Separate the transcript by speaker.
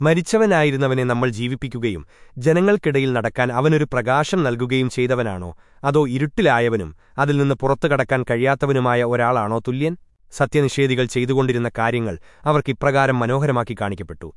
Speaker 1: മരിച്ചവനായിരുന്നവനെ നമ്മൾ ജീവിപ്പിക്കുകയും ജനങ്ങൾക്കിടയിൽ നടക്കാൻ അവനൊരു പ്രകാശം നൽകുകയും ചെയ്തവനാണോ? അതോ ഇരുട്ടിലായവനും അതിൽ നിന്ന് പുറത്തു കടക്കാൻ കഴിയാത്തവനുമായ ഒരാളാണോ തുല്യൻ? സത്യനിഷേധികൾ ചെയ്തുകൊണ്ടിരുന്ന കാര്യങ്ങൾ അവർക്കിപ്രകാരം മനോഹരമാക്കി കാണിക്കപ്പെട്ടു.